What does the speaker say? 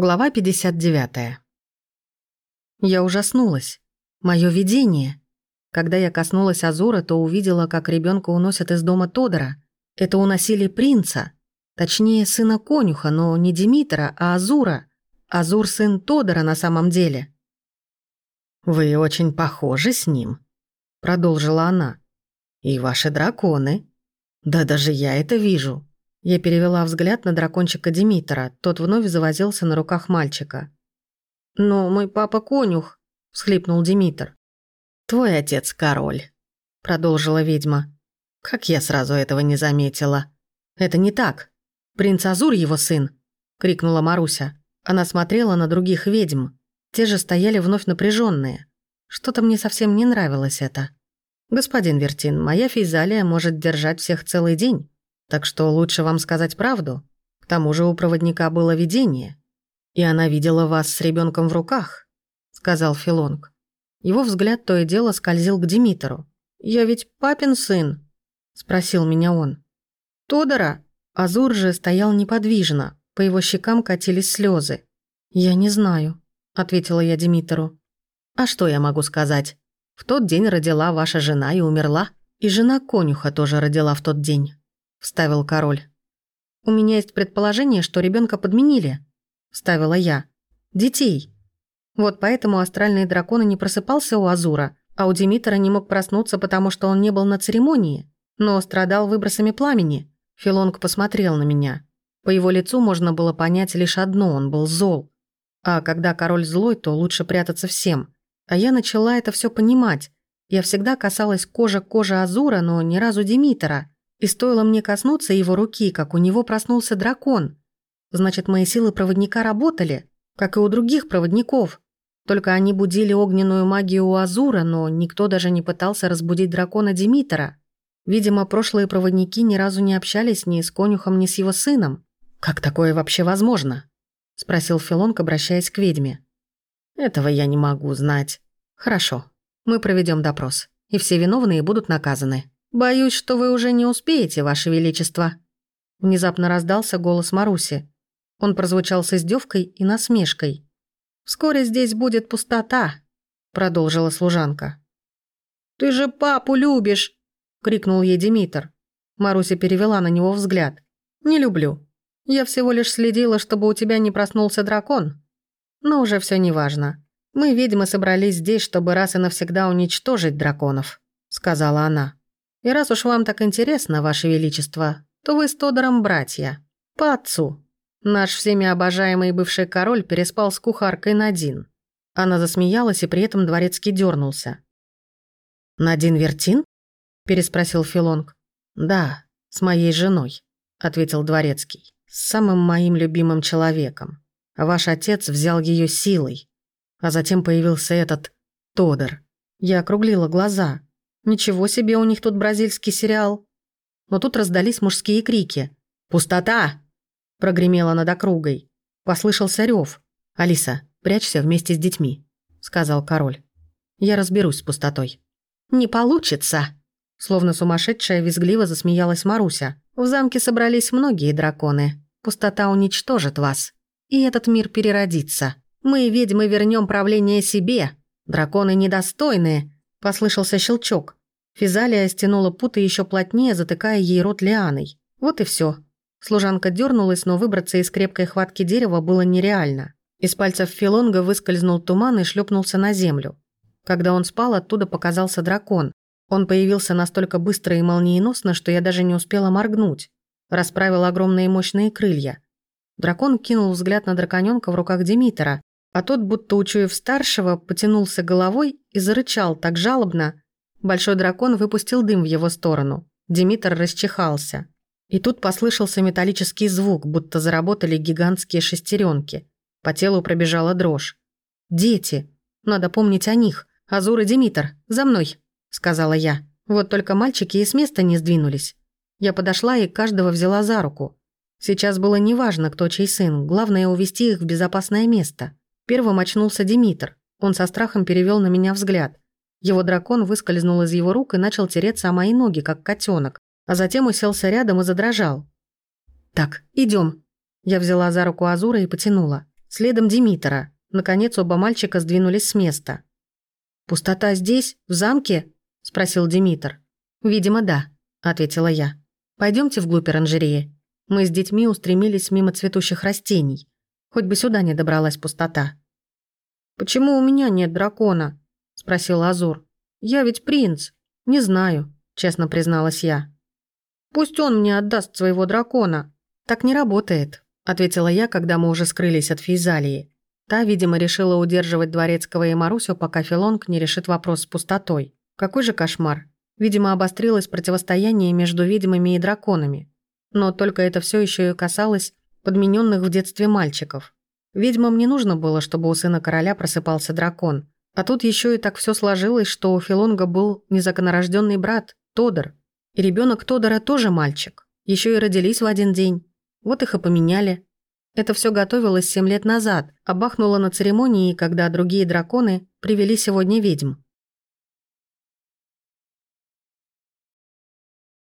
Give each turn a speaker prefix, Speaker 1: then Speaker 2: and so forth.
Speaker 1: Глава 59. Я ужаснулась. Моё видение. Когда я коснулась Азура, то увидела, как ребёнка уносят из дома Тодора. Это уносили принца. Точнее, сына конюха, но не Димитра, а Азура. Азур сын Тодора на самом деле. «Вы очень похожи с ним», — продолжила она. «И ваши драконы. Да даже я это вижу. Я перевела взгляд на дракончика Димитра, тот вновь завозился на руках мальчика. «Но мой папа конюх», – всхлипнул Димитр. «Твой отец король», – продолжила ведьма. «Как я сразу этого не заметила?» «Это не так. Принц Азур его сын», – крикнула Маруся. Она смотрела на других ведьм. Те же стояли вновь напряженные. Что-то мне совсем не нравилось это. «Господин Вертин, моя физалия может держать всех целый день. Так что лучше вам сказать правду. К тому же у проводника было видение. И она видела вас с ребенком в руках», — сказал Филонг. Его взгляд то и дело скользил к Димитру. «Я ведь папин сын?» — спросил меня он. «Тодора?» Азур же стоял неподвижно, по его щекам катились слезы. «Я не знаю», — ответила я Димитру. «А что я могу сказать? В тот день родила ваша жена и умерла. И жена конюха тоже родила в тот день. – вставил король. «У меня есть предположение, что ребенка подменили», – вставила я. «Детей. Вот поэтому астральный дракон и не просыпался у Азура, а у Димитра не мог проснуться, потому что он не был на церемонии, но страдал выбросами пламени». Филонг посмотрел на меня. По его лицу можно было понять лишь одно – он был зол. А когда король злой, то лучше прятаться всем. А я начала это все понимать. Я всегда касалась кожи кожи Азура, но ни разу Димитра. И стоило мне коснуться его руки, как у него проснулся дракон. Значит, мои силы проводника работали, как и у других проводников. Только они будили огненную магию у Азура, но никто даже не пытался разбудить дракона Димитра. Видимо, прошлые проводники ни разу не общались ни с конюхом, ни с его сыном. «Как такое вообще возможно?» – спросил Филонг, обращаясь к ведьме. «Этого я не могу знать. Хорошо, мы проведем допрос, и все виновные будут наказаны». «Боюсь, что вы уже не успеете, Ваше Величество». Внезапно раздался голос Маруси. Он прозвучал с издевкой и насмешкой. «Вскоре здесь будет пустота», — продолжила служанка. «Ты же папу любишь!» — крикнул ей Димитр. Маруся перевела на него взгляд. «Не люблю. Я всего лишь следила, чтобы у тебя не проснулся дракон. Но уже все неважно. Мы, ведьмы, собрались здесь, чтобы раз и навсегда уничтожить драконов», — сказала она. И раз уж вам так интересно, Ваше Величество, то вы с Тодором братья. По отцу. Наш всеми обожаемый бывший король переспал с кухаркой Надин. Она засмеялась, и при этом дворецкий дернулся. «Надин Вертин?» – переспросил Филонг. «Да, с моей женой», – ответил дворецкий. «С самым моим любимым человеком. Ваш отец взял ее силой. А затем появился этот Тодор. Я округлила глаза. Ничего себе у них тут бразильский сериал. Но тут раздались мужские крики. «Пустота!» – прогремело над округой. Послышался рев. «Алиса, прячься вместе с детьми», – сказал король. «Я разберусь с пустотой». «Не получится!» Словно сумасшедшая визгливо засмеялась Маруся. «В замке собрались многие драконы. Пустота уничтожит вас. И этот мир переродится. Мы, ведьмы, вернем правление себе. Драконы недостойные. Послышался щелчок. Физалия стянула путы еще плотнее, затыкая ей рот лианой. Вот и все. Служанка дернулась, но выбраться из крепкой хватки дерева было нереально. Из пальцев Филонга выскользнул туман и шлепнулся на землю. Когда он спал, оттуда показался дракон. Он появился настолько быстро и молниеносно, что я даже не успела моргнуть. Расправил огромные мощные крылья. Дракон кинул взгляд на драконёнка в руках Димитра, а тот, будто учуяв старшего, потянулся головой и зарычал так жалобно. Большой дракон выпустил дым в его сторону. Димитр расчихался. И тут послышался металлический звук, будто заработали гигантские шестеренки. По телу пробежала дрожь. «Дети! Надо помнить о них! Азур и Димитр, за мной!» — сказала я. Вот только мальчики и с места не сдвинулись. Я подошла и каждого взяла за руку. Сейчас было неважно, кто чей сын, главное увести их в безопасное место. Первым очнулся Димитр. Он со страхом перевел на меня взгляд. Его дракон выскользнул из его рук и начал тереться о мои ноги, как котенок, а затем уселся рядом и задрожал. «Так, идем. Я взяла за руку Азура и потянула. Следом Димитра. Наконец оба мальчика сдвинулись с места. «Пустота здесь, в замке?» – спросил Димитр. «Видимо, да», – ответила я. Пойдемте вглубь оранжереи». Мы с детьми устремились мимо цветущих растений. Хоть бы сюда не добралась пустота. «Почему у меня нет дракона?» – спросил Азур. «Я ведь принц». «Не знаю», – честно призналась я. «Пусть он мне отдаст своего дракона». «Так не работает», – ответила я, когда мы уже скрылись от Фейзалии. Та, видимо, решила удерживать Дворецкого и Марусю, пока Филонг не решит вопрос с пустотой. Какой же кошмар. Видимо, обострилось противостояние между ведьмами и драконами. Но только это все еще и касалось подмененных в детстве мальчиков. Ведьмам не нужно было, чтобы у сына короля просыпался дракон. А тут еще и так все сложилось, что у Филонга был незаконорожденный брат, Тодор. И ребенок Тодора тоже мальчик. Еще и родились в один день. Вот их и поменяли. Это все готовилось семь лет назад, а бахнуло на церемонии, когда другие драконы привели сегодня ведьм.